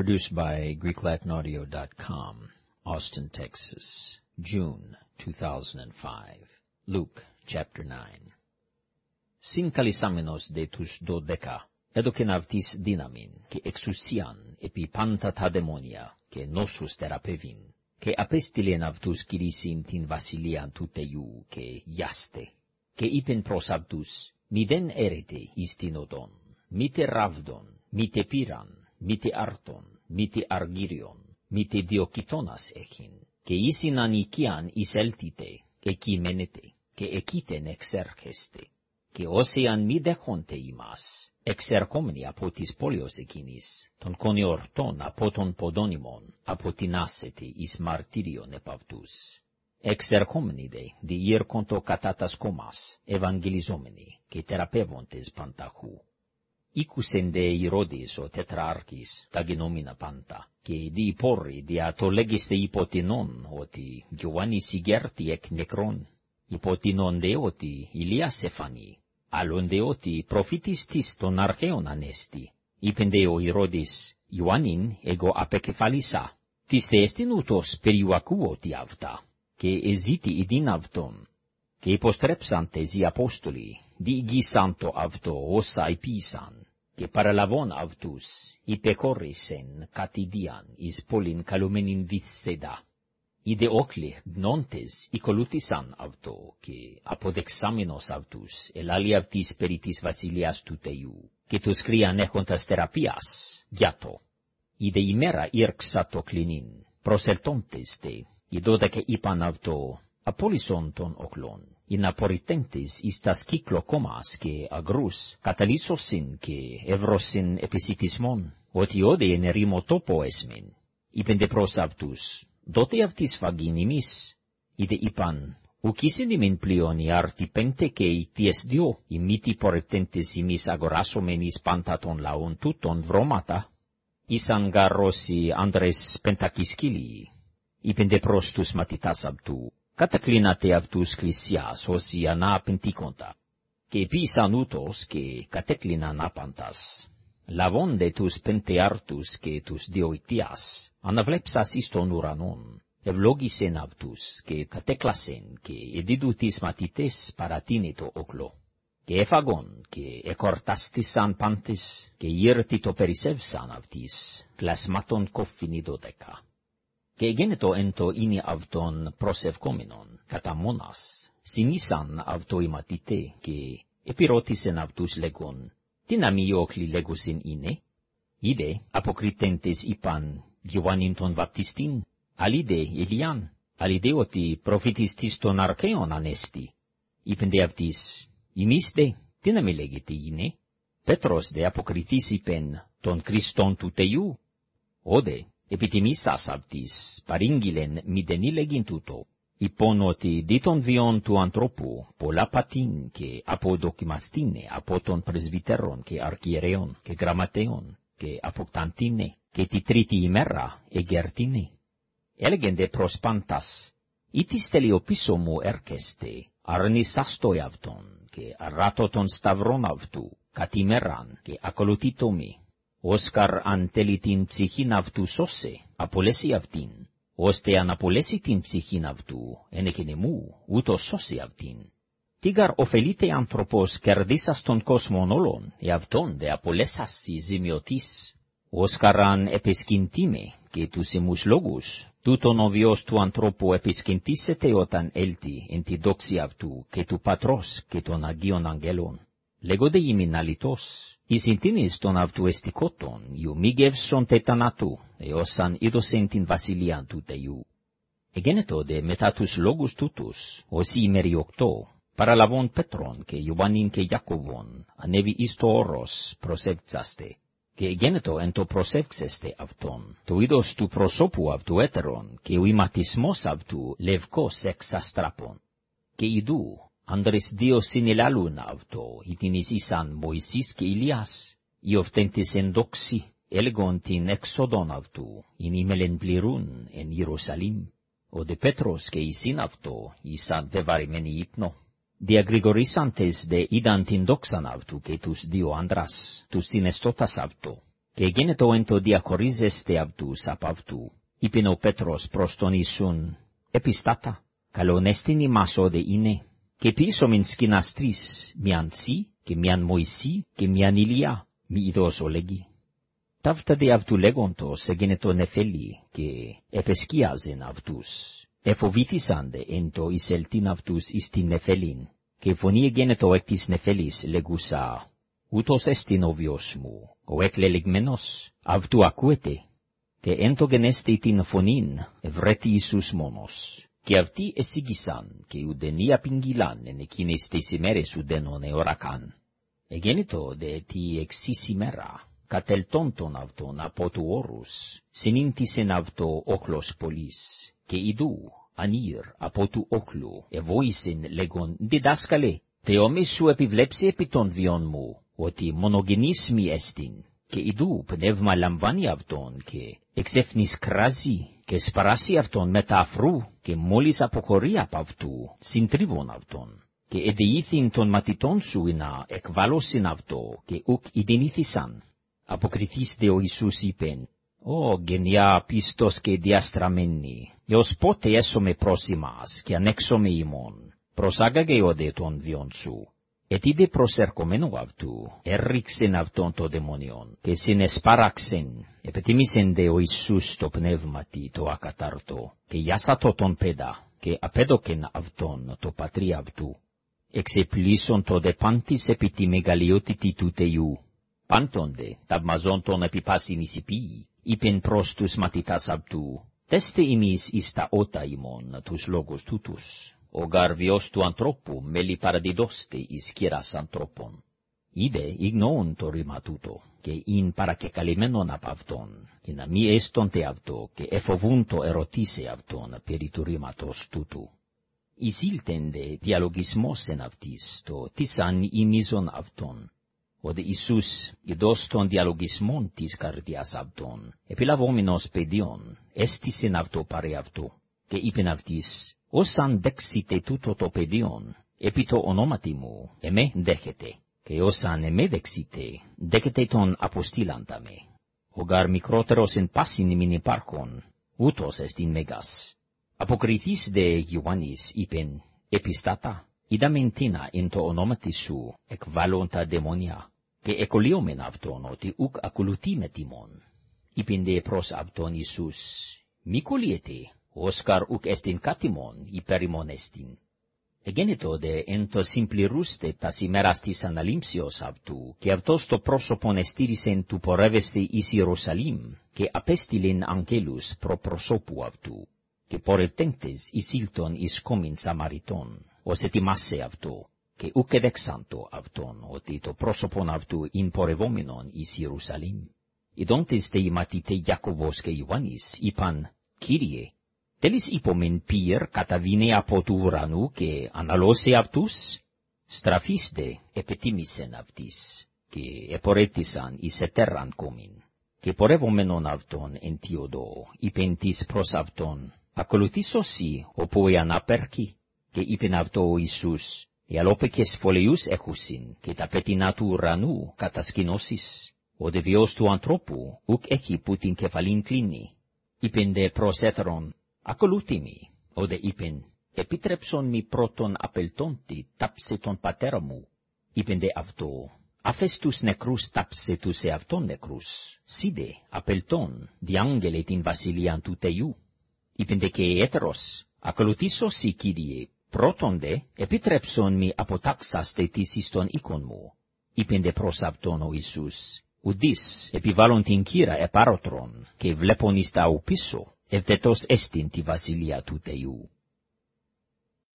Produced by GreekLatinAudio.com, Austin, Texas, June 2005. Luke chapter 9. Συν de τους δώδεκα, έδωκεν αυτοίς δύναμιν και εξουσίαν επί πάντα τα δαιμόνια και νόσους θεραπεύειν, και απέστειλεν αυτούς κηρύσιν την βασιλείαν του Θεού και γιάστε, και είπεν προς αυτούς, μη δεν έρετε εις την οδόν, μήτε ράβδον, μήτε πήραν, μήτε άρτον, μήτε αργύριον, μήτε διοκητώνας έχειν, και ίσιν ανικίαν εισέλθετε, εκεί μένετε, και εκείτεν εξέρχεστε, και όσιαν μη δέχονται ημάς, εξερχόμενοι από της πόλεως εκείνης, των κονιορτών από των ποδόνιμων, αποτινάσετε εις μαρτύριον επ' αυτούς. Εξερχόμενοι δε, διήρκοντο κατά τας κόμας, ευαγγελιζόμενοι, και θεραπεύοντες πανταχού Ήκουσεν δε Ηρώδης ο τετράρχης τα γενόμενα πάντα, και δι πόροι δια το λέγεστε υποτινών ότι Γιωάννη συγέρτη εκ νεκρών, υποτινών δε ότι Ηλίας εφανεί, άλλον δε ότι προφήτης της των αρχαίων ανέστη. Είπεν δε ο Ηρώδης, Ιωάννην εγώ απεκεφαλίσα, της δε εστιν ούτως περιουακούωτι αυτά, και εζήτη ειδήν αυτόν, και υποστρέψαντες οι Απόστολοι, διηγήσαν το αυτό όσα υπήσαν, και παραλαβών αυτούς υπεχώρησεν κατηδίαν εις πόλην καλουμένην βυσσεδά. Οι δε όκλοι γνώντες οικολούθησαν αυτό, και αποδεξάμενος αυτούς ελάλη αυτής περί της βασιλείας του Θεού, και τους κρύαν έχοντας θεραπείας, γιάτο. Οι δε ημέρα ήρξα το κλινήν, προσελτώντες δε, οι δώδεκα είπαν αυτό, απόλυσον των οκλών, in απορριτέντες εις τας κόμας και αγρούς, καταλύσωσιν και ευρώσιν επισητισμόν, ότι όδε εν ερήμο τόπο έσμεν. Είπεν δε προς αυτούς, δότε αυτής φαγήν ημείς, είδε είπαν, ουκίσιν ημιν πλέον η άρτη πέντε και οι τιες δυο, οι μύτη πορετέντες ημείς αγοράσομεν εις πάντα των λαών τούτων βρώματα, ήσαν γαρρώσει άντρες πεντακισκύλοι, είπεν δε προς τους μαθητάς αυτού, κατακλίνατε αυτούς κλησιάς όσοι ανάπεντικοντα, και πίσαν ούτως και κατέκλιναν άπαντας. Λαβώνde τους πεντεάρτους και τους διοητίας, αναβλέψας εις τον ουρανόν, ευλόγησεν αυτούς και κατέκλασεν και εδίδου τις μαθητές παρατείνει το οκλό. Και εφαγών και εκορτάστησαν πάντες και ήρθι το περισσεύσαν αυτής, κλασμάτων κόφινι δώδεκα και γένετο εν το είναι αυτον προσευκόμενον, κατά μόνας, συνήσαν αυτό οι μαθητέ, και επιρώτησεν αυτούς λέγον, τι να μη όκλη λέγουσιν είναι, είδε αποκριτέντες είπαν, Γιωάννην τον βαπτιστήν, αλίδε Ηλιάν, αλίδε ότι προφήτης της των αρχαίων ανέστη. Είπεν δε αυτής, ημείς δε, τι να μη λέγεται είναι, Πέτρος δε αποκριθείς είπεν, τον Χριστόν του Θεού, όδε, επιτιμήσας αυτής, παρήγγειλεν μηδεν ήλεγιν τούτο, υπόν ότι δι των βιών του ανθρώπου πολλά πατήν και αποδοκιμαστήνε από των πρεσβυτερών και αρχιερέων και γραμματέων και αποκταντήνε και τη τρίτη ημέρα εγερτήνε. Έλεγεν δε προς πάντας, ήτις τελειοπίσω μου έρχεστε, αρνησάς το εαυτόν και αράτω τον σταυρόν αυτού, κατημέραν και ακολουθήτω με Όσκαρ αν θέλει την ψυχήν αυτού σώσε, απολέσει αυτήν, ώστε αν απολέσει την ψυχήν αυτού, εν μου, ούτω σώσει αυτήν. Τίγαρ ωφελείται άνθρωπος κερδίσας τον κόσμον όλων, εαυτόν δε απολέσας η ζημιωτής. Όσκαρ αν επισκυντήμε και τους ημούς λόγους, τούτον ο βιος του ανθρώπου επισκυντήσεται όταν έλθει εν τη δόξη αυτού και του πατρός και των Αγίων Αγγέλων. Λέγονται ημιν αλητός, Εις συντήνης των αυτουεστικότων, ιου μη γεύσον τετανάτου, εώσαν είδωσεν την βασιλεία του Θεού. Εγένετο δε μετά τους λόγους τούτους, όσοι ημεριοκτώ, παραλαβών Πέτρον και Ιωάννην και Ιακωβόν, ανέβη εις το όρος προσεύξαστε, και εγένετο εν το προσεύξεστε αυτόν, το είδος του προσώπου αυτού έτερον, και ο ηματισμός αυτού λευκός εξ αστράπων. Και ειδού, Ανδρες δύο συνελάλουν αυτό, ητιν ήσαν Μωυσής και Ηλίας, οι οφτέντες εν δόξη, έλεγον την εξόδον αυτού, ειν ημελεν πληρούν εν Ιερουσαλήμ. Ο δε Πέτρος και εισήν αυτό, ήσαν βεβαρημένοι ύπνο. Διαγρηγορήσαντες δε είδαν την δόξαν αυτού και τους δύο άντρας, τους συναισθώτας αυτό, και γένετο εν το διακορίζεστε αυτούς απ' αυτού, είπεν ο Πέτρος προς τον Ιησούν, επιστάτα, καλόν εστιν ημάς όδε είναι, και πίσω μην σκηνάς τρεις, μιαν σι, και μιαν Μωυσή, και μιαν Ηλιά, μη ειδός ολεγεί. Ταύτα δε αυτού λέγοντος εγένετο νεφέλη, και επεσκιάζεν αυτούς, εφοβήθησαντε εν το εισελτήν αυτούς εις την νεφέλην, και φωνή εγένετο εκ της νεφέλης λεγούσα, ούτως εστιν ο βιος μου, ο εκλελεγμένος, αυτού ακούετε, και εν το γενέστη την φωνήν, ευρέτη Ιησούς μόνος, και αυτοί εσύγησαν, και ουδενή απήγγειλαν εν εκείνες τις ημέρες ουδένον εωρακάν. Εγέννητο δε τη εξής ημέρα, κατελτών τον αυτόν από του όρους, συνήντησεν αυτό όχλος πολλής, και ειδού, ανήρ από του όχλου, εβόησεν λέγον διδάσκαλε, θεόμη σου επιβλέψει επί των βιών μου, ότι μονογενής μη εστιν, και ειδού πνεύμα λαμβάνει αυτόν, και εξέφνης κράζει, και σπαράσει αυτόν μετά αφρού, και μόλις αποχωρεί από αυτού, συντρίβον αυτόν. Και εδεήθην των μαθητών σου να εκβάλωσιν αυτό, και ουκ ειδενήθησαν. Αποκριθείς δε ο Ιησούς είπεν, «Ω γενιά πίστος και διαστραμμένη, έως πότε έσομαι προς ημάς, και ανέξομαι ημών, προσάγαγε ο δε τον βιον σου, Ετι δε προσερχομένου αυτού, έριξεν αυτόν το δαιμόνιον, και συνεσπάραξεν, επιτιμήσεν δε ο Ιησούς το πνεύματι το ακατάρτο, και γιάσατο τον πέδα, και απέδοκεν αυτόν το πατρί αυτού. Εξεπλήσον το δε πάντης επί τη μεγαλειότητη του Θεού. Πάντων δε, ταυμαζόν τον επί πάση νησιπίοι, είπεν προς τους μαθητάς αυτού, τέστε ημείς εις τα ότα ημών τους λόγους τούτους ο γαρβιός του ανθρώπου μέλη παραδιδώστε εις κύρας ανθρώπων. Είδε ηγνώουν το ρήμα τούτο, και ειν παρακεκαλυμμένον απ' αυτόν, και να μη έστονται αυτό, και εφοβούν το ερωτήσε αυτόν περί του ρήματος τούτου. Ισίλτεν δε διαλογισμός εν αυτής, το τίσαν ημίζον αυτόν, οδε Ιησούς ειδός των διαλογισμών της καρδιάς αυτόν, επιλαβόμενος παιδιών, έστησεν αυτό παρέ αυτό, και είπεν αυτής, όσαν δέξετε τούτο το παιδιόν, επί το ονόματι μου, εμέ δέχετε, και όσαν εμέ δέξετε, δέχετε τον αποστήλαντα με. Ο γαρ μικρότερος εν πάσιν μην υπάρχον, ούτως εστιν μέγας. Αποκριθείς δε Ιωάννης είπεν, επιστάτα, είδαμεν τίνα εν το ονόματι σου, εκβάλλον τα δαιμόνια, και εκολίωμεν αυτόν ότι ουκ ακολουθεί με τιμόν. Είπεν δε προς αυτόν Ιησούς, μη κολλιέτε, Όσκαρ ουκ εστιν κατιμον υπερημον εστιν. Εγένετο δε εν το συμπληρούστε τας ημέρας της αναλήμψιος αυτού, και αυτός το πρόσωπον εστήρισεν του πορεύεστε εις Ιερουσαλήμ, και απέστειλεν αγγέλους προ προσώπου αυτού, και πορευτέντες εις ήλτον εις κόμιν Σαμαριτών, ως ετοιμάσε αυτό, και ουκ εδεξάντο αυτόν, ότι το πρόσωπον αυτού ειν πορευόμενον εις Ιερουσαλήμ. Ιδόντες δε οι μαθητέ Ιακωβός και Ιωάννης είπαν, Κύριε, Τέλης υπομεν πυρ καταβήνε από του ουρανού και αναλώσε αυτούς, στραφίστε επιτίμησεν αυτής, και επορέτησαν εις ετερραν κόμιν. Και πορεύομενον αυτον εν τιοδό, είπεν της προς αυτον, ακολουθήσω σοι, όπου εαν απέρκει, και είπεν αυτό ο Ιησούς, οι αλόπεκες φωλεούς έχουσιν, και τα πετεινά του ουρανού κατασκηνώσεις, ο δεβιός του ανθρώπου, ουκ έχει που την κεφαλήν κλείνει. Είπεν δε προς έθρον, ακολούθημι, όδε είπεν, επιτρέψον μη πρώτον απελτόντι τάψε τον πατέρα μου. Είπεν δε αυτό, αφές τους νεκρούς τάψε τους εαυτόν νεκρούς, σίδε απελτών διάγγελε την βασιλείαν του Θεού. Είπεν δε και έτερος, ακολουθήσω σι Κύριε, πρώτον δε επιτρέψον μη αποτάξαστε της εις τον οίκον μου. Είπεν δε προς αυτόν ο Ιησούς, ουδείς επιβάλλον την κύρα επάρωτρον, και βλέπον εις τα πίσω, ευδετός εστιν τη βασιλεία του Θεού.